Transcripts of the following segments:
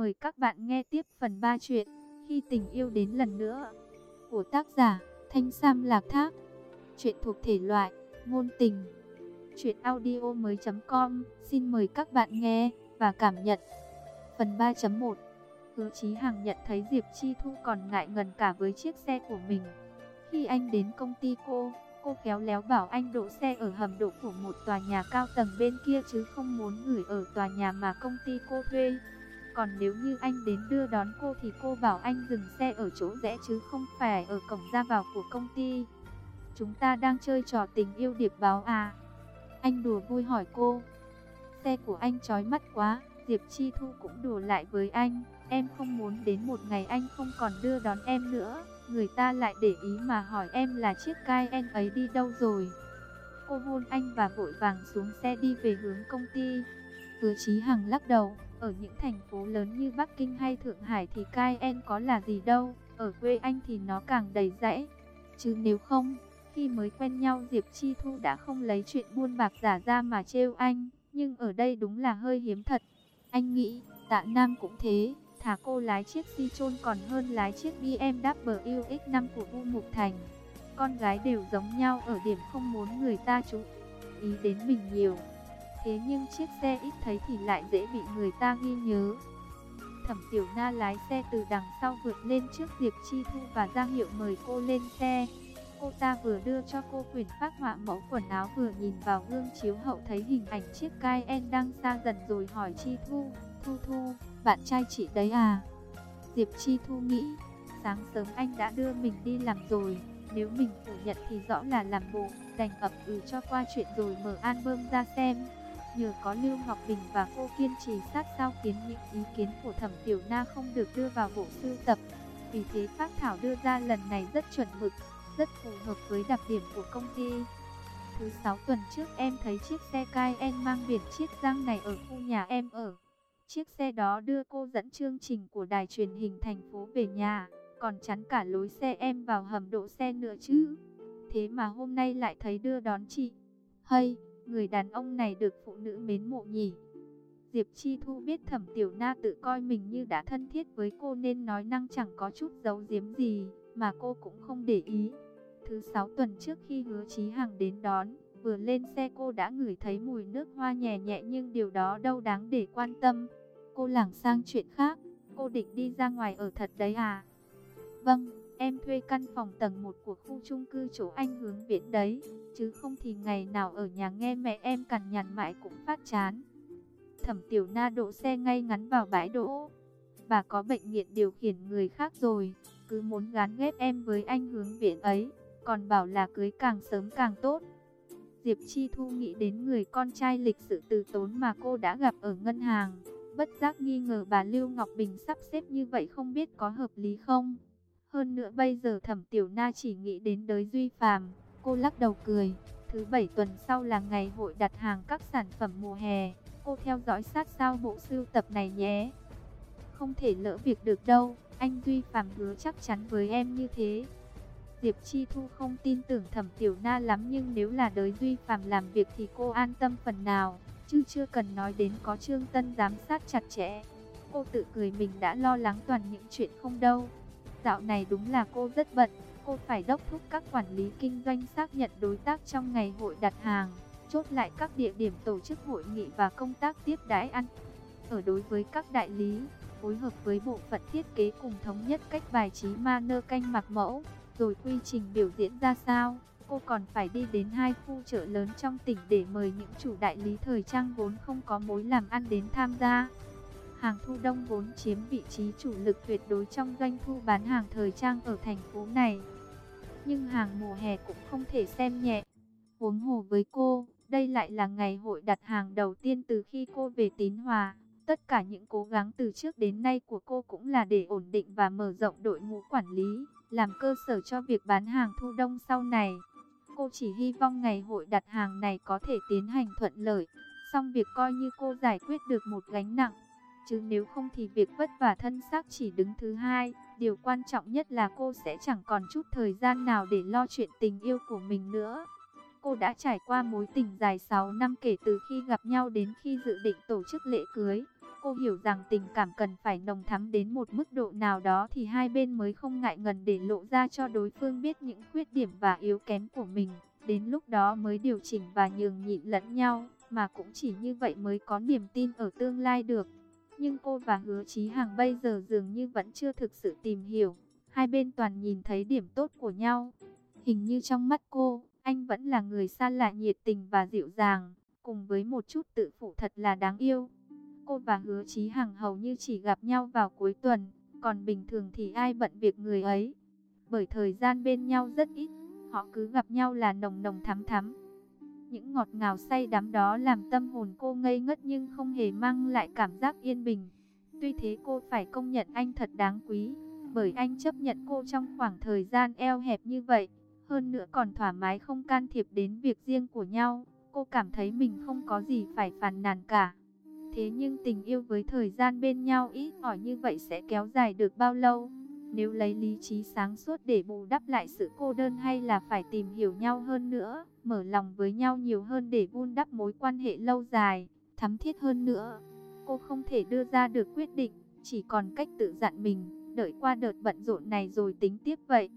Mời các bạn nghe tiếp phần 3 chuyện Khi tình yêu đến lần nữa của tác giả Thanh Sam Lạc Thác. Chuyện thuộc thể loại ngôn tình. Chuyện audio mới.com Xin mời các bạn nghe và cảm nhận. Phần 3.1 Hứa Chí Hằng nhận thấy Diệp Chi Thu còn ngại ngần cả với chiếc xe của mình. Khi anh đến công ty cô, cô kéo léo bảo anh đỗ xe ở hầm đỗ của một tòa nhà cao tầng bên kia chứ không muốn gửi ở tòa nhà mà công ty cô thuê. Còn nếu như anh đến đưa đón cô thì cô bảo anh dừng xe ở chỗ rẽ chứ không phải ở cổng ra vào của công ty. Chúng ta đang chơi trò tình yêu điệp báo à? Anh đùa vui hỏi cô. Xe của anh chói mắt quá, Diệp Chi Thu cũng đùa lại với anh. Em không muốn đến một ngày anh không còn đưa đón em nữa. Người ta lại để ý mà hỏi em là chiếc cai em ấy đi đâu rồi. Cô hôn anh và vội vàng xuống xe đi về hướng công ty. Hứa Chí Hằng lắc đầu. Ở những thành phố lớn như Bắc Kinh hay Thượng Hải thì Cayenne có là gì đâu, ở quê anh thì nó càng đầy rẫy. Chứ nếu không, khi mới quen nhau Diệp Chi Thu đã không lấy chuyện buôn bạc giả ra mà trêu anh, nhưng ở đây đúng là hơi hiếm thật. Anh nghĩ, tạ Nam cũng thế, thả cô lái chiếc Citroen còn hơn lái chiếc BMW X5 của U Mục Thành. Con gái đều giống nhau ở điểm không muốn người ta chú ý đến mình nhiều. Thế nhưng chiếc xe ít thấy thì lại dễ bị người ta ghi nhớ. Thẩm Tiểu Na lái xe từ đằng sau vượt lên trước Diệp Chi Thu và ra hiệu mời cô lên xe. Cô ta vừa đưa cho cô quyền phát họa mẫu quần áo vừa nhìn vào gương chiếu hậu thấy hình ảnh chiếc Cayenne đang xa dần rồi hỏi Chi Thu, Thu Thu, bạn trai chị đấy à? Diệp Chi Thu nghĩ, sáng sớm anh đã đưa mình đi làm rồi, nếu mình phủ nhận thì rõ là làm bộ, đành ập ừ cho qua chuyện rồi mở album ra xem. Nhờ có Lưu Ngọc Bình và cô kiên trì sát sao khiến những ý kiến của Thẩm Tiểu Na không được đưa vào bộ sưu tập. Vì thế phát thảo đưa ra lần này rất chuẩn mực, rất phù hợp với đặc điểm của công ty. Thứ sáu tuần trước em thấy chiếc xe Cayenne mang biển chiếc Giang này ở khu nhà em ở. Chiếc xe đó đưa cô dẫn chương trình của đài truyền hình thành phố về nhà, còn chắn cả lối xe em vào hầm đỗ xe nữa chứ. Thế mà hôm nay lại thấy đưa đón chị. Hay, Người đàn ông này được phụ nữ mến mộ nhỉ. Diệp Chi Thu biết thẩm tiểu na tự coi mình như đã thân thiết với cô nên nói năng chẳng có chút giấu giếm gì, mà cô cũng không để ý. Thứ sáu tuần trước khi hứa Chí Hằng đến đón, vừa lên xe cô đã ngửi thấy mùi nước hoa nhẹ nhẹ nhưng điều đó đâu đáng để quan tâm. Cô lảng sang chuyện khác, cô định đi ra ngoài ở thật đấy à? Vâng, Em thuê căn phòng tầng 1 của khu chung cư chỗ anh hướng biển đấy, chứ không thì ngày nào ở nhà nghe mẹ em cằn nhằn mãi cũng phát chán. Thẩm Tiểu Na đỗ xe ngay ngắn vào bãi đỗ. Bà có bệnh nghiện điều khiển người khác rồi, cứ muốn gán ghép em với anh hướng biển ấy, còn bảo là cưới càng sớm càng tốt. Diệp Chi Thu nghĩ đến người con trai lịch sự từ tốn mà cô đã gặp ở ngân hàng. Bất giác nghi ngờ bà Lưu Ngọc Bình sắp xếp như vậy không biết có hợp lý không? Hơn nữa bây giờ thẩm tiểu na chỉ nghĩ đến đới duy phàm. Cô lắc đầu cười. Thứ bảy tuần sau là ngày hội đặt hàng các sản phẩm mùa hè. Cô theo dõi sát sao bộ sưu tập này nhé. Không thể lỡ việc được đâu. Anh Duy Phàm hứa chắc chắn với em như thế. Diệp Chi Thu không tin tưởng thẩm tiểu na lắm nhưng nếu là đới Duy Phàm làm việc thì cô an tâm phần nào. Chứ chưa cần nói đến có Trương Tân giám sát chặt chẽ. Cô tự cười mình đã lo lắng toàn những chuyện không đâu. Dạo này đúng là cô rất bận, cô phải đốc thúc các quản lý kinh doanh xác nhận đối tác trong ngày hội đặt hàng, chốt lại các địa điểm tổ chức hội nghị và công tác tiếp đãi ăn. Ở đối với các đại lý, phối hợp với bộ phận thiết kế cùng thống nhất cách bài trí manơ canh mặc mẫu, rồi quy trình biểu diễn ra sao. Cô còn phải đi đến hai khu chợ lớn trong tỉnh để mời những chủ đại lý thời trang vốn không có mối làm ăn đến tham gia. Hàng thu đông vốn chiếm vị trí chủ lực tuyệt đối trong doanh thu bán hàng thời trang ở thành phố này. Nhưng hàng mùa hè cũng không thể xem nhẹ. uống hồ với cô, đây lại là ngày hội đặt hàng đầu tiên từ khi cô về Tín Hòa. Tất cả những cố gắng từ trước đến nay của cô cũng là để ổn định và mở rộng đội ngũ quản lý, làm cơ sở cho việc bán hàng thu đông sau này. Cô chỉ hy vọng ngày hội đặt hàng này có thể tiến hành thuận lợi, xong việc coi như cô giải quyết được một gánh nặng chứ nếu không thì việc vất vả thân xác chỉ đứng thứ hai. Điều quan trọng nhất là cô sẽ chẳng còn chút thời gian nào để lo chuyện tình yêu của mình nữa. Cô đã trải qua mối tình dài 6 năm kể từ khi gặp nhau đến khi dự định tổ chức lễ cưới. Cô hiểu rằng tình cảm cần phải nồng thắm đến một mức độ nào đó thì hai bên mới không ngại ngần để lộ ra cho đối phương biết những khuyết điểm và yếu kém của mình. Đến lúc đó mới điều chỉnh và nhường nhịn lẫn nhau, mà cũng chỉ như vậy mới có niềm tin ở tương lai được. Nhưng cô và Hứa Chí Hàng bây giờ dường như vẫn chưa thực sự tìm hiểu. Hai bên toàn nhìn thấy điểm tốt của nhau. Hình như trong mắt cô, anh vẫn là người xa lạ nhiệt tình và dịu dàng, cùng với một chút tự phụ thật là đáng yêu. Cô và Hứa Chí Hàng hầu như chỉ gặp nhau vào cuối tuần, còn bình thường thì ai bận việc người ấy. Bởi thời gian bên nhau rất ít, họ cứ gặp nhau là nồng nồng thắm thắm. Những ngọt ngào say đắm đó làm tâm hồn cô ngây ngất nhưng không hề mang lại cảm giác yên bình. Tuy thế cô phải công nhận anh thật đáng quý, bởi anh chấp nhận cô trong khoảng thời gian eo hẹp như vậy. Hơn nữa còn thoải mái không can thiệp đến việc riêng của nhau. Cô cảm thấy mình không có gì phải phàn nàn cả. Thế nhưng tình yêu với thời gian bên nhau ít ỏi như vậy sẽ kéo dài được bao lâu? Nếu lấy lý trí sáng suốt để bù đắp lại sự cô đơn hay là phải tìm hiểu nhau hơn nữa, mở lòng với nhau nhiều hơn để vun đắp mối quan hệ lâu dài, thắm thiết hơn nữa. Cô không thể đưa ra được quyết định, chỉ còn cách tự dặn mình, đợi qua đợt bận rộn này rồi tính tiếp vậy.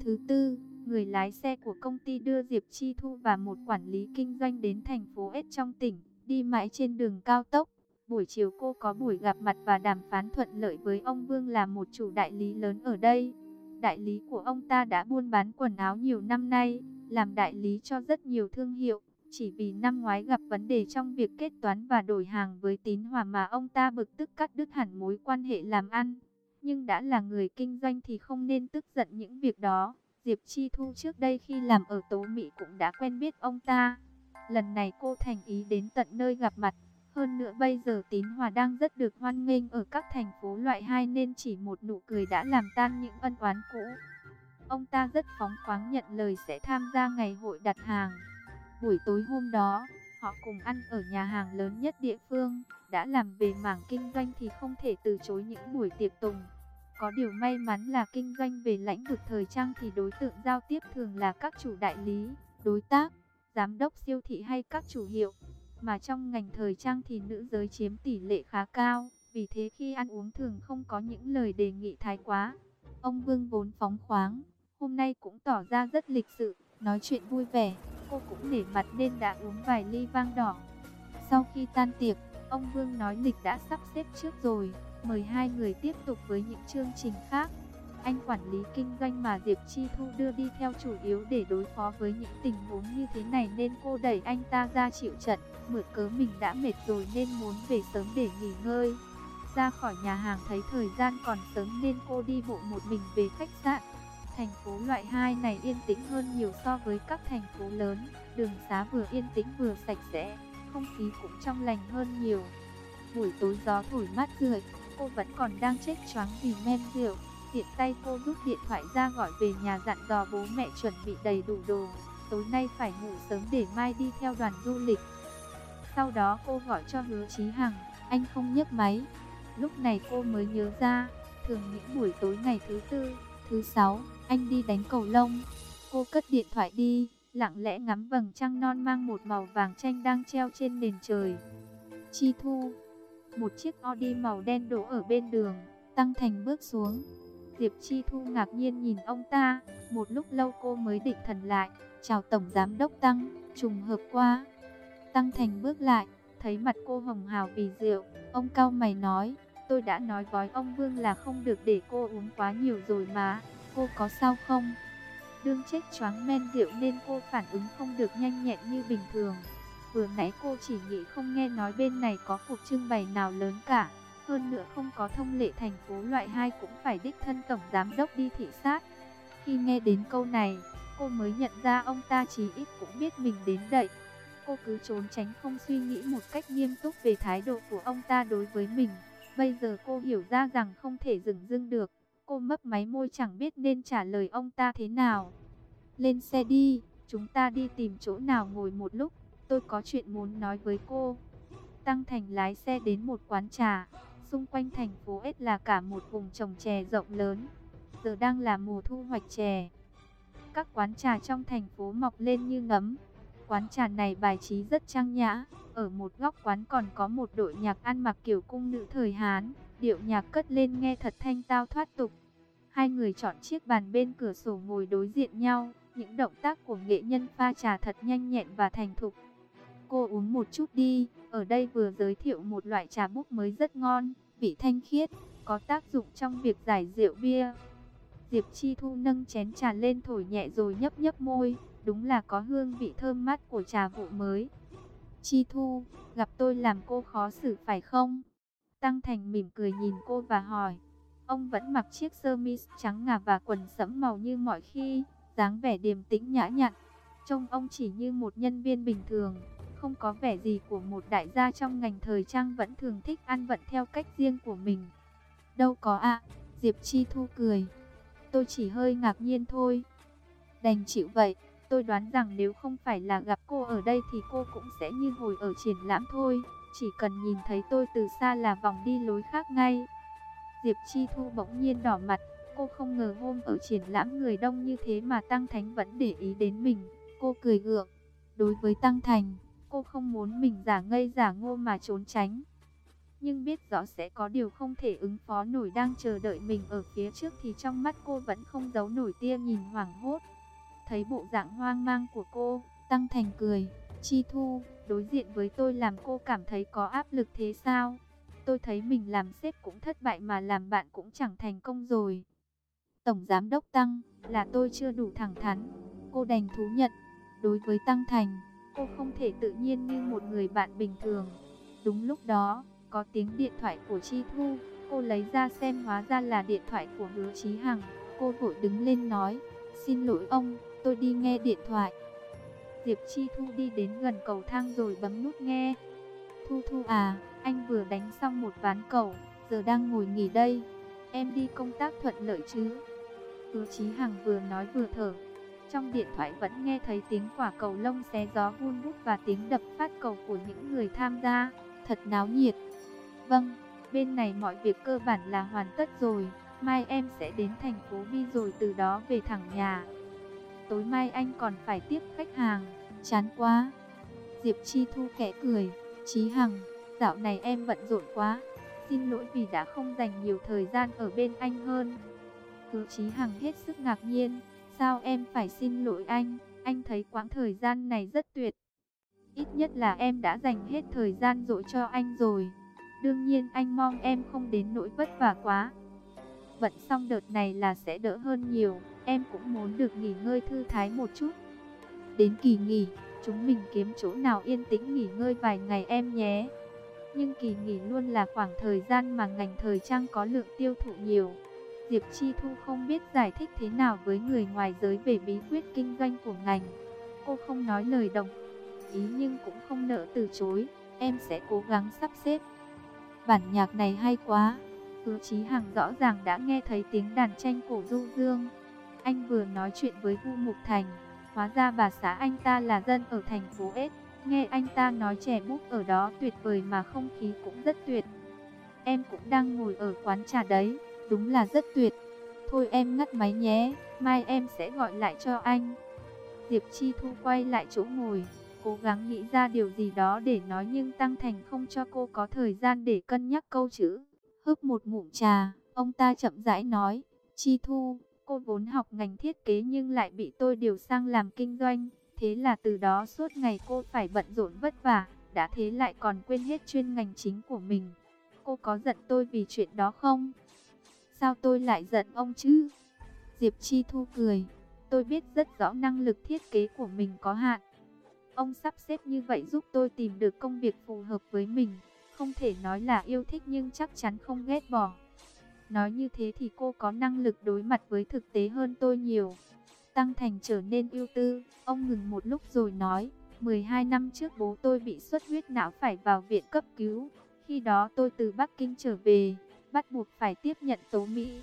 Thứ tư, người lái xe của công ty đưa Diệp Chi Thu và một quản lý kinh doanh đến thành phố S trong tỉnh, đi mãi trên đường cao tốc. Buổi chiều cô có buổi gặp mặt và đàm phán thuận lợi với ông Vương là một chủ đại lý lớn ở đây. Đại lý của ông ta đã buôn bán quần áo nhiều năm nay, làm đại lý cho rất nhiều thương hiệu. Chỉ vì năm ngoái gặp vấn đề trong việc kết toán và đổi hàng với tín hòa mà ông ta bực tức cắt đứt hẳn mối quan hệ làm ăn. Nhưng đã là người kinh doanh thì không nên tức giận những việc đó. Diệp Chi Thu trước đây khi làm ở Tố Mỹ cũng đã quen biết ông ta. Lần này cô thành ý đến tận nơi gặp mặt. Hơn nữa bây giờ Tín Hòa đang rất được hoan nghênh ở các thành phố loại 2 nên chỉ một nụ cười đã làm tan những ân oán cũ. Ông ta rất phóng khoáng nhận lời sẽ tham gia ngày hội đặt hàng. Buổi tối hôm đó, họ cùng ăn ở nhà hàng lớn nhất địa phương. Đã làm về mảng kinh doanh thì không thể từ chối những buổi tiệc tùng. Có điều may mắn là kinh doanh về lãnh vực thời trang thì đối tượng giao tiếp thường là các chủ đại lý, đối tác, giám đốc siêu thị hay các chủ hiệu. Mà trong ngành thời trang thì nữ giới chiếm tỷ lệ khá cao, vì thế khi ăn uống thường không có những lời đề nghị thái quá. Ông Vương vốn phóng khoáng, hôm nay cũng tỏ ra rất lịch sự, nói chuyện vui vẻ, cô cũng nể mặt nên đã uống vài ly vang đỏ. Sau khi tan tiệc, ông Vương nói lịch đã sắp xếp trước rồi, mời hai người tiếp tục với những chương trình khác. Anh quản lý kinh doanh mà Diệp Chi Thu đưa đi theo chủ yếu để đối phó với những tình huống như thế này nên cô đẩy anh ta ra chịu trận, mượn cớ mình đã mệt rồi nên muốn về sớm để nghỉ ngơi. Ra khỏi nhà hàng thấy thời gian còn sớm nên cô đi bộ một mình về khách sạn. Thành phố loại 2 này yên tĩnh hơn nhiều so với các thành phố lớn, đường xá vừa yên tĩnh vừa sạch sẽ, không khí cũng trong lành hơn nhiều. Buổi tối gió thổi mát rượi, cô vẫn còn đang chết choáng vì men rượu. Tiện tay cô rút điện thoại ra gọi về nhà dặn dò bố mẹ chuẩn bị đầy đủ đồ. Tối nay phải ngủ sớm để mai đi theo đoàn du lịch. Sau đó cô gọi cho hứa Chí Hằng, anh không nhấc máy. Lúc này cô mới nhớ ra, thường những buổi tối ngày thứ tư, thứ sáu, anh đi đánh cầu lông. Cô cất điện thoại đi, lặng lẽ ngắm vầng trăng non mang một màu vàng chanh đang treo trên nền trời. Chi Thu, một chiếc Audi màu đen đổ ở bên đường, Tăng Thành bước xuống. Diệp Chi Thu ngạc nhiên nhìn ông ta, một lúc lâu cô mới định thần lại, chào Tổng Giám Đốc Tăng, trùng hợp qua. Tăng Thành bước lại, thấy mặt cô hồng hào vì rượu, ông cao mày nói, tôi đã nói với ông Vương là không được để cô uống quá nhiều rồi mà, cô có sao không? Đương chết choáng men rượu nên cô phản ứng không được nhanh nhẹn như bình thường. Vừa nãy cô chỉ nghĩ không nghe nói bên này có cuộc trưng bày nào lớn cả. Hơn nữa không có thông lệ thành phố loại 2 cũng phải đích thân tổng giám đốc đi thị sát. Khi nghe đến câu này, cô mới nhận ra ông ta chí ít cũng biết mình đến đậy. Cô cứ trốn tránh không suy nghĩ một cách nghiêm túc về thái độ của ông ta đối với mình. Bây giờ cô hiểu ra rằng không thể dừng dưng được. Cô mấp máy môi chẳng biết nên trả lời ông ta thế nào. Lên xe đi, chúng ta đi tìm chỗ nào ngồi một lúc. Tôi có chuyện muốn nói với cô. Tăng Thành lái xe đến một quán trà. Xung quanh thành phố S là cả một vùng trồng chè rộng lớn. Giờ đang là mùa thu hoạch chè. Các quán trà trong thành phố mọc lên như ngấm. quán trà này bài trí rất trang nhã. Ở một góc quán còn có một đội nhạc ăn mặc kiểu cung nữ thời Hán. Điệu nhạc cất lên nghe thật thanh tao thoát tục. Hai người chọn chiếc bàn bên cửa sổ ngồi đối diện nhau. Những động tác của nghệ nhân pha trà thật nhanh nhẹn và thành thục. Cô uống một chút đi, ở đây vừa giới thiệu một loại trà búp mới rất ngon, vị thanh khiết, có tác dụng trong việc giải rượu bia. Diệp Chi Thu nâng chén trà lên thổi nhẹ rồi nhấp nhấp môi, đúng là có hương vị thơm mát của trà vụ mới. Chi Thu, gặp tôi làm cô khó xử phải không? Tăng Thành mỉm cười nhìn cô và hỏi. Ông vẫn mặc chiếc sơ mi trắng ngà và quần sẫm màu như mọi khi, dáng vẻ điềm tĩnh nhã nhặn. Trông ông chỉ như một nhân viên bình thường, không có vẻ gì của một đại gia trong ngành thời trang vẫn thường thích ăn vận theo cách riêng của mình. Đâu có ạ, Diệp Chi Thu cười. Tôi chỉ hơi ngạc nhiên thôi. Đành chịu vậy, tôi đoán rằng nếu không phải là gặp cô ở đây thì cô cũng sẽ như hồi ở triển lãm thôi. Chỉ cần nhìn thấy tôi từ xa là vòng đi lối khác ngay. Diệp Chi Thu bỗng nhiên đỏ mặt, cô không ngờ hôm ở triển lãm người đông như thế mà Tăng Thánh vẫn để ý đến mình. Cô cười gượng. Đối với Tăng Thành, cô không muốn mình giả ngây giả ngô mà trốn tránh. Nhưng biết rõ sẽ có điều không thể ứng phó nổi đang chờ đợi mình ở phía trước thì trong mắt cô vẫn không giấu nổi tia nhìn hoảng hốt. Thấy bộ dạng hoang mang của cô, Tăng Thành cười, Chi Thu, đối diện với tôi làm cô cảm thấy có áp lực thế sao? Tôi thấy mình làm sếp cũng thất bại mà làm bạn cũng chẳng thành công rồi. Tổng Giám Đốc Tăng, là tôi chưa đủ thẳng thắn. Cô đành thú nhận, đối với Tăng Thành, cô không thể tự nhiên như một người bạn bình thường. Đúng lúc đó, có tiếng điện thoại của Chi Thu, cô lấy ra xem hóa ra là điện thoại của Hứa Chí Hằng. Cô vội đứng lên nói, xin lỗi ông, tôi đi nghe điện thoại. Diệp Chi Thu đi đến gần cầu thang rồi bấm nút nghe. Thu Thu à, anh vừa đánh xong một ván cầu, giờ đang ngồi nghỉ đây. Em đi công tác thuận lợi chứ? Hứa Chí Hằng vừa nói vừa thở. Trong điện thoại vẫn nghe thấy tiếng quả cầu lông xé gió vun vút và tiếng đập phát cầu của những người tham gia. Thật náo nhiệt. Vâng, bên này mọi việc cơ bản là hoàn tất rồi. Mai em sẽ đến thành phố Vi rồi từ đó về thẳng nhà. Tối mai anh còn phải tiếp khách hàng. Chán quá. Diệp Chi Thu kẽ cười. Chí Hằng, dạo này em bận rộn quá. Xin lỗi vì đã không dành nhiều thời gian ở bên anh hơn. Cứ Chí Hằng hết sức ngạc nhiên. Sao em phải xin lỗi anh? Anh thấy quãng thời gian này rất tuyệt. Ít nhất là em đã dành hết thời gian dỗi cho anh rồi. Đương nhiên anh mong em không đến nỗi vất vả quá. Vận xong đợt này là sẽ đỡ hơn nhiều. Em cũng muốn được nghỉ ngơi thư thái một chút. Đến kỳ nghỉ, chúng mình kiếm chỗ nào yên tĩnh nghỉ ngơi vài ngày em nhé. Nhưng kỳ nghỉ luôn là khoảng thời gian mà ngành thời trang có lượng tiêu thụ nhiều. Diệp Chi Thu không biết giải thích thế nào với người ngoài giới về bí quyết kinh doanh của ngành. Cô không nói lời đồng ý nhưng cũng không nỡ từ chối. Em sẽ cố gắng sắp xếp. Bản nhạc này hay quá. Hứa Chí Hằng rõ ràng đã nghe thấy tiếng đàn tranh cổ du dương. Anh vừa nói chuyện với Vu Mục Thành. Hóa ra bà xã anh ta là dân ở thành phố S. Nghe anh ta nói trẻ bút ở đó tuyệt vời mà không khí cũng rất tuyệt. Em cũng đang ngồi ở quán trà đấy đúng là rất tuyệt. Thôi em ngắt máy nhé, mai em sẽ gọi lại cho anh. Diệp Chi Thu quay lại chỗ ngồi, cố gắng nghĩ ra điều gì đó để nói nhưng Tăng Thành không cho cô có thời gian để cân nhắc câu chữ. Hớp một ngụm trà, ông ta chậm rãi nói, Chi Thu, cô vốn học ngành thiết kế nhưng lại bị tôi điều sang làm kinh doanh. Thế là từ đó suốt ngày cô phải bận rộn vất vả, đã thế lại còn quên hết chuyên ngành chính của mình. Cô có giận tôi vì chuyện đó không? Sao tôi lại giận ông chứ? Diệp Chi Thu cười. Tôi biết rất rõ năng lực thiết kế của mình có hạn. Ông sắp xếp như vậy giúp tôi tìm được công việc phù hợp với mình. Không thể nói là yêu thích nhưng chắc chắn không ghét bỏ. Nói như thế thì cô có năng lực đối mặt với thực tế hơn tôi nhiều. Tăng Thành trở nên ưu tư, ông ngừng một lúc rồi nói, 12 năm trước bố tôi bị xuất huyết não phải vào viện cấp cứu. Khi đó tôi từ Bắc Kinh trở về, bắt buộc phải tiếp nhận tố Mỹ.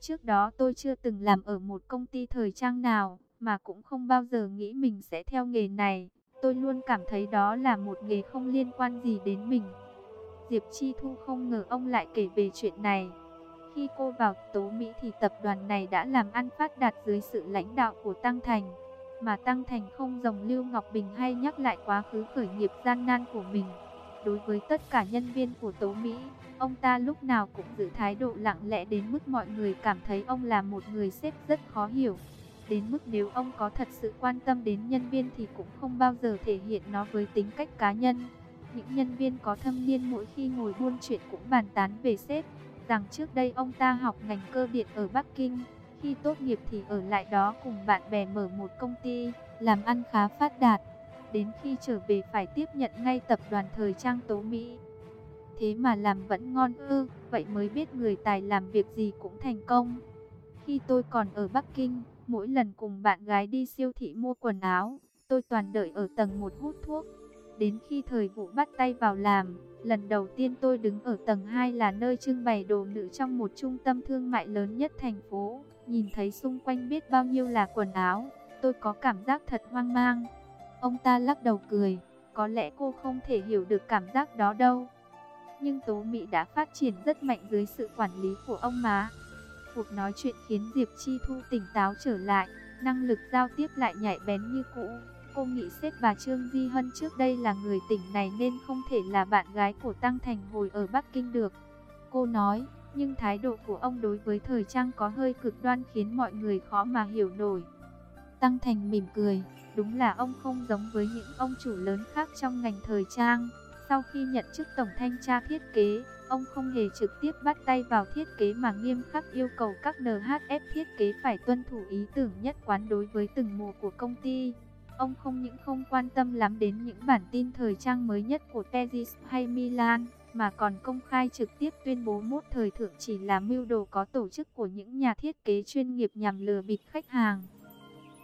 Trước đó tôi chưa từng làm ở một công ty thời trang nào, mà cũng không bao giờ nghĩ mình sẽ theo nghề này. Tôi luôn cảm thấy đó là một nghề không liên quan gì đến mình. Diệp Chi Thu không ngờ ông lại kể về chuyện này. Khi cô vào tố Mỹ thì tập đoàn này đã làm ăn phát đạt dưới sự lãnh đạo của Tăng Thành. mà Tăng Thành không dòng Lưu Ngọc Bình hay nhắc lại quá khứ khởi nghiệp gian nan của mình. Đối với tất cả nhân viên của Tố Mỹ, ông ta lúc nào cũng giữ thái độ lặng lẽ đến mức mọi người cảm thấy ông là một người sếp rất khó hiểu. Đến mức nếu ông có thật sự quan tâm đến nhân viên thì cũng không bao giờ thể hiện nó với tính cách cá nhân. Những nhân viên có thâm niên mỗi khi ngồi buôn chuyện cũng bàn tán về sếp, rằng trước đây ông ta học ngành cơ điện ở Bắc Kinh, khi tốt nghiệp thì ở lại đó cùng bạn bè mở một công ty, làm ăn khá phát đạt. Đến khi trở về phải tiếp nhận ngay tập đoàn thời trang tố Mỹ. Thế mà làm vẫn ngon ư, vậy mới biết người tài làm việc gì cũng thành công. Khi tôi còn ở Bắc Kinh, mỗi lần cùng bạn gái đi siêu thị mua quần áo, tôi toàn đợi ở tầng 1 hút thuốc. Đến khi thời vụ bắt tay vào làm, lần đầu tiên tôi đứng ở tầng 2 là nơi trưng bày đồ nữ trong một trung tâm thương mại lớn nhất thành phố. Nhìn thấy xung quanh biết bao nhiêu là quần áo, tôi có cảm giác thật hoang mang. Ông ta lắc đầu cười, có lẽ cô không thể hiểu được cảm giác đó đâu. Nhưng Tố Mỹ đã phát triển rất mạnh dưới sự quản lý của ông má. Cuộc nói chuyện khiến Diệp Chi Thu tỉnh táo trở lại, năng lực giao tiếp lại nhạy bén như cũ. Cô nghĩ sếp và Trương Di Hân trước đây là người tỉnh này nên không thể là bạn gái của Tăng Thành hồi ở Bắc Kinh được. Cô nói, nhưng thái độ của ông đối với thời trang có hơi cực đoan khiến mọi người khó mà hiểu nổi. Tăng Thành mỉm cười, đúng là ông không giống với những ông chủ lớn khác trong ngành thời trang. Sau khi nhận chức tổng thanh tra thiết kế, ông không hề trực tiếp bắt tay vào thiết kế mà nghiêm khắc yêu cầu các NHF thiết kế phải tuân thủ ý tưởng nhất quán đối với từng mùa của công ty. Ông không những không quan tâm lắm đến những bản tin thời trang mới nhất của Paris hay Milan, mà còn công khai trực tiếp tuyên bố mốt thời thượng chỉ là mưu đồ có tổ chức của những nhà thiết kế chuyên nghiệp nhằm lừa bịp khách hàng.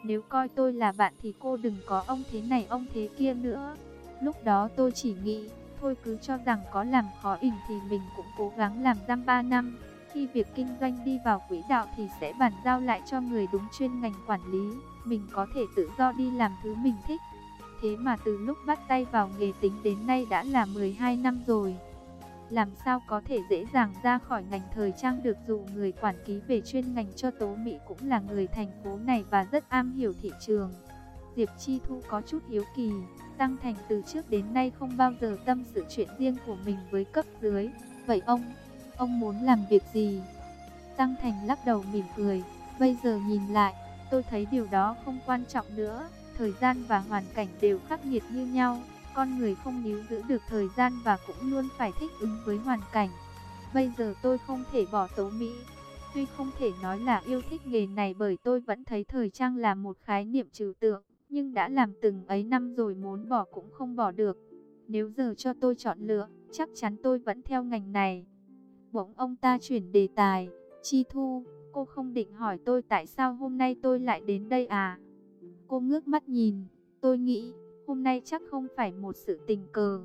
Nếu coi tôi là bạn thì cô đừng có ông thế này ông thế kia nữa. Lúc đó tôi chỉ nghĩ, thôi cứ cho rằng có làm khó ỉnh thì mình cũng cố gắng làm giam 3 năm. Khi việc kinh doanh đi vào quỹ đạo thì sẽ bàn giao lại cho người đúng chuyên ngành quản lý. Mình có thể tự do đi làm thứ mình thích. Thế mà từ lúc bắt tay vào nghề tính đến nay đã là 12 năm rồi. Làm sao có thể dễ dàng ra khỏi ngành thời trang được dù người quản ký về chuyên ngành cho Tố Mỹ cũng là người thành phố này và rất am hiểu thị trường. Diệp Chi Thu có chút hiếu kỳ, Tăng Thành từ trước đến nay không bao giờ tâm sự chuyện riêng của mình với cấp dưới. Vậy ông, ông muốn làm việc gì? Tăng Thành lắc đầu mỉm cười, bây giờ nhìn lại, tôi thấy điều đó không quan trọng nữa, thời gian và hoàn cảnh đều khắc nghiệt như nhau. Con người không níu giữ được thời gian và cũng luôn phải thích ứng với hoàn cảnh. Bây giờ tôi không thể bỏ tố Mỹ. Tuy không thể nói là yêu thích nghề này bởi tôi vẫn thấy thời trang là một khái niệm trừu tượng. Nhưng đã làm từng ấy năm rồi muốn bỏ cũng không bỏ được. Nếu giờ cho tôi chọn lựa, chắc chắn tôi vẫn theo ngành này. Bỗng ông ta chuyển đề tài. Chi Thu, cô không định hỏi tôi tại sao hôm nay tôi lại đến đây à? Cô ngước mắt nhìn, tôi nghĩ hôm nay chắc không phải một sự tình cờ.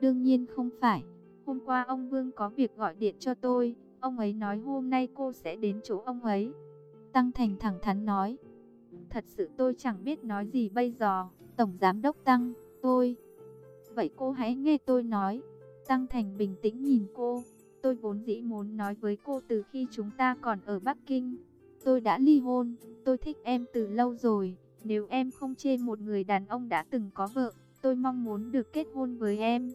Đương nhiên không phải. Hôm qua ông Vương có việc gọi điện cho tôi, ông ấy nói hôm nay cô sẽ đến chỗ ông ấy. Tăng Thành thẳng thắn nói. Thật sự tôi chẳng biết nói gì bây giờ, Tổng Giám Đốc Tăng, tôi. Vậy cô hãy nghe tôi nói. Tăng Thành bình tĩnh nhìn cô. Tôi vốn dĩ muốn nói với cô từ khi chúng ta còn ở Bắc Kinh. Tôi đã ly hôn, tôi thích em từ lâu rồi. Nếu em không chê một người đàn ông đã từng có vợ, tôi mong muốn được kết hôn với em.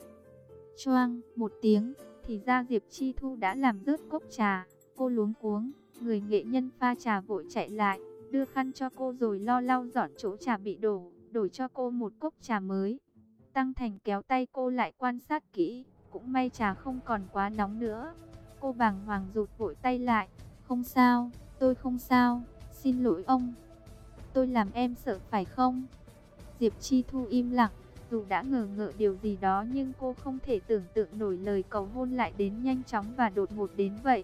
Choang, một tiếng, thì ra Diệp Chi Thu đã làm rớt cốc trà. Cô luống cuống, người nghệ nhân pha trà vội chạy lại, đưa khăn cho cô rồi lo lau dọn chỗ trà bị đổ, đổi cho cô một cốc trà mới. Tăng Thành kéo tay cô lại quan sát kỹ, cũng may trà không còn quá nóng nữa. Cô bàng hoàng rụt vội tay lại, không sao, tôi không sao, xin lỗi ông tôi làm em sợ phải không? Diệp Chi Thu im lặng, dù đã ngờ ngợ điều gì đó nhưng cô không thể tưởng tượng nổi lời cầu hôn lại đến nhanh chóng và đột ngột đến vậy.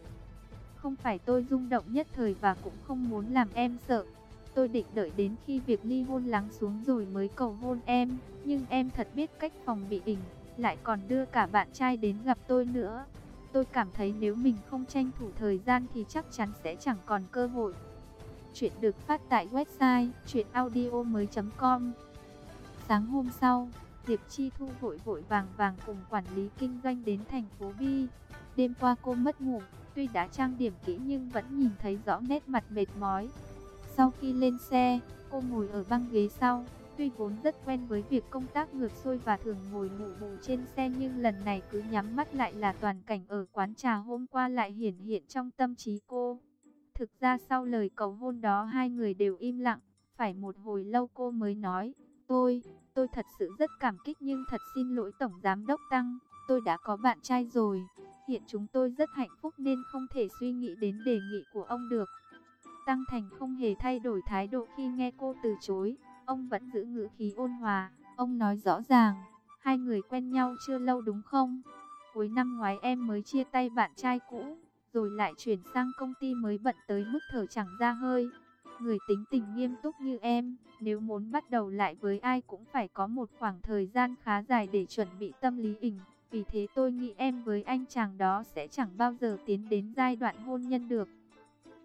Không phải tôi rung động nhất thời và cũng không muốn làm em sợ. Tôi định đợi đến khi việc ly hôn lắng xuống rồi mới cầu hôn em, nhưng em thật biết cách phòng bị ỉnh, lại còn đưa cả bạn trai đến gặp tôi nữa. Tôi cảm thấy nếu mình không tranh thủ thời gian thì chắc chắn sẽ chẳng còn cơ hội. Chuyện được phát tại website chuyenaudio.com Sáng hôm sau, Diệp Chi Thu vội vội vàng vàng cùng quản lý kinh doanh đến thành phố Bi. Đêm qua cô mất ngủ, tuy đã trang điểm kỹ nhưng vẫn nhìn thấy rõ nét mặt mệt mỏi. Sau khi lên xe, Cô ngồi ở băng ghế sau, tuy vốn rất quen với việc công tác ngược xuôi và thường ngồi ngủ bù trên xe nhưng lần này cứ nhắm mắt lại là toàn cảnh ở quán trà hôm qua lại hiển hiện trong tâm trí cô. Thực ra sau lời cầu hôn đó hai người đều im lặng, phải một hồi lâu cô mới nói, tôi, tôi thật sự rất cảm kích nhưng thật xin lỗi Tổng Giám Đốc Tăng, tôi đã có bạn trai rồi, hiện chúng tôi rất hạnh phúc nên không thể suy nghĩ đến đề nghị của ông được. Tăng Thành không hề thay đổi thái độ khi nghe cô từ chối, ông vẫn giữ ngữ khí ôn hòa, ông nói rõ ràng, hai người quen nhau chưa lâu đúng không? Cuối năm ngoái em mới chia tay bạn trai cũ, rồi lại chuyển sang công ty mới bận tới mức thở chẳng ra hơi. Người tính tình nghiêm túc như em, nếu muốn bắt đầu lại với ai cũng phải có một khoảng thời gian khá dài để chuẩn bị tâm lý ỉnh. Vì thế tôi nghĩ em với anh chàng đó sẽ chẳng bao giờ tiến đến giai đoạn hôn nhân được.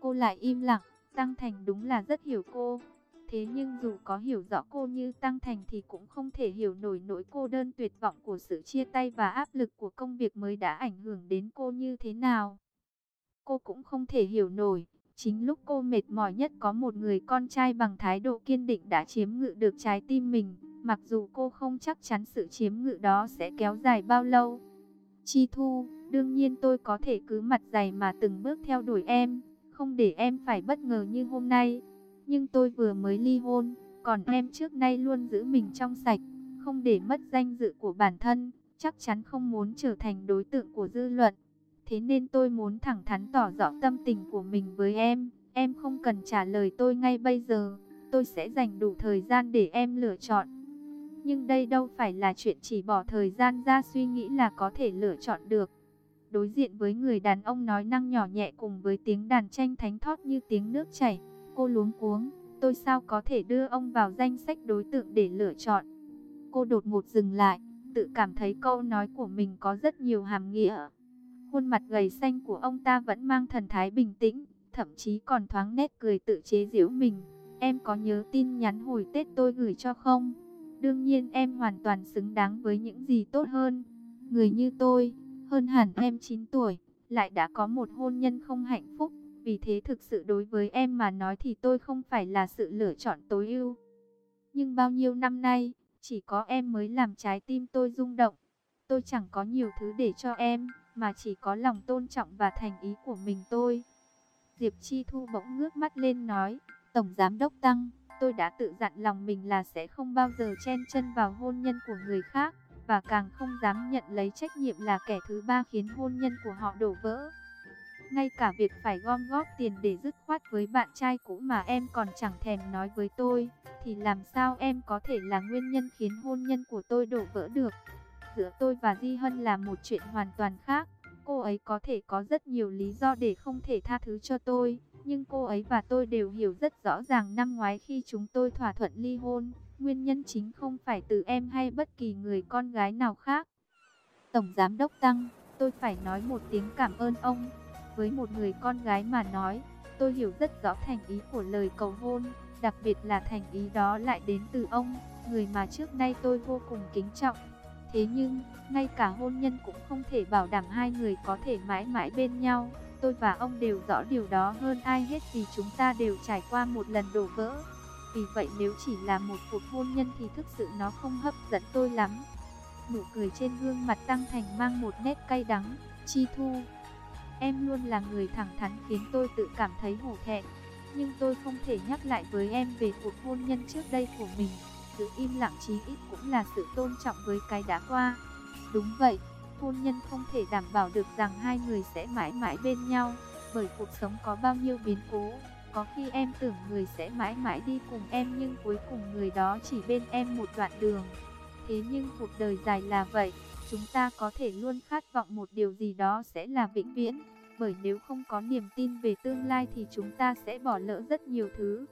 Cô lại im lặng, Tăng Thành đúng là rất hiểu cô. Thế nhưng dù có hiểu rõ cô như Tăng Thành thì cũng không thể hiểu nổi nỗi cô đơn tuyệt vọng của sự chia tay và áp lực của công việc mới đã ảnh hưởng đến cô như thế nào. Cô cũng không thể hiểu nổi, chính lúc cô mệt mỏi nhất có một người con trai bằng thái độ kiên định đã chiếm ngự được trái tim mình, mặc dù cô không chắc chắn sự chiếm ngự đó sẽ kéo dài bao lâu. Chi Thu, đương nhiên tôi có thể cứ mặt dày mà từng bước theo đuổi em, không để em phải bất ngờ như hôm nay. Nhưng tôi vừa mới ly hôn, còn em trước nay luôn giữ mình trong sạch, không để mất danh dự của bản thân, chắc chắn không muốn trở thành đối tượng của dư luận. Thế nên tôi muốn thẳng thắn tỏ rõ tâm tình của mình với em. Em không cần trả lời tôi ngay bây giờ. Tôi sẽ dành đủ thời gian để em lựa chọn. Nhưng đây đâu phải là chuyện chỉ bỏ thời gian ra suy nghĩ là có thể lựa chọn được. Đối diện với người đàn ông nói năng nhỏ nhẹ cùng với tiếng đàn tranh thánh thót như tiếng nước chảy. Cô luống cuống. Tôi sao có thể đưa ông vào danh sách đối tượng để lựa chọn. Cô đột ngột dừng lại. Tự cảm thấy câu nói của mình có rất nhiều hàm nghĩa. Khuôn mặt gầy xanh của ông ta vẫn mang thần thái bình tĩnh, thậm chí còn thoáng nét cười tự chế giễu mình. Em có nhớ tin nhắn hồi Tết tôi gửi cho không? Đương nhiên em hoàn toàn xứng đáng với những gì tốt hơn. Người như tôi, hơn hẳn em 9 tuổi, lại đã có một hôn nhân không hạnh phúc. Vì thế thực sự đối với em mà nói thì tôi không phải là sự lựa chọn tối ưu. Nhưng bao nhiêu năm nay, chỉ có em mới làm trái tim tôi rung động. Tôi chẳng có nhiều thứ để cho em mà chỉ có lòng tôn trọng và thành ý của mình tôi. Diệp Chi Thu bỗng ngước mắt lên nói, Tổng Giám Đốc Tăng, tôi đã tự dặn lòng mình là sẽ không bao giờ chen chân vào hôn nhân của người khác, và càng không dám nhận lấy trách nhiệm là kẻ thứ ba khiến hôn nhân của họ đổ vỡ. Ngay cả việc phải gom góp tiền để dứt khoát với bạn trai cũ mà em còn chẳng thèm nói với tôi, thì làm sao em có thể là nguyên nhân khiến hôn nhân của tôi đổ vỡ được giữa tôi và Di Hân là một chuyện hoàn toàn khác. Cô ấy có thể có rất nhiều lý do để không thể tha thứ cho tôi, nhưng cô ấy và tôi đều hiểu rất rõ ràng năm ngoái khi chúng tôi thỏa thuận ly hôn, nguyên nhân chính không phải từ em hay bất kỳ người con gái nào khác. Tổng Giám Đốc Tăng, tôi phải nói một tiếng cảm ơn ông. Với một người con gái mà nói, tôi hiểu rất rõ thành ý của lời cầu hôn, đặc biệt là thành ý đó lại đến từ ông, người mà trước nay tôi vô cùng kính trọng. Thế nhưng, ngay cả hôn nhân cũng không thể bảo đảm hai người có thể mãi mãi bên nhau. Tôi và ông đều rõ điều đó hơn ai hết vì chúng ta đều trải qua một lần đổ vỡ. Vì vậy nếu chỉ là một cuộc hôn nhân thì thực sự nó không hấp dẫn tôi lắm. Nụ cười trên gương mặt Tăng Thành mang một nét cay đắng. Chi Thu, em luôn là người thẳng thắn khiến tôi tự cảm thấy hổ thẹn. Nhưng tôi không thể nhắc lại với em về cuộc hôn nhân trước đây của mình sự im lặng chí ít cũng là sự tôn trọng với cái đã qua. Đúng vậy, hôn nhân không thể đảm bảo được rằng hai người sẽ mãi mãi bên nhau, bởi cuộc sống có bao nhiêu biến cố. Có khi em tưởng người sẽ mãi mãi đi cùng em nhưng cuối cùng người đó chỉ bên em một đoạn đường. Thế nhưng cuộc đời dài là vậy, chúng ta có thể luôn khát vọng một điều gì đó sẽ là vĩnh viễn. Bởi nếu không có niềm tin về tương lai thì chúng ta sẽ bỏ lỡ rất nhiều thứ.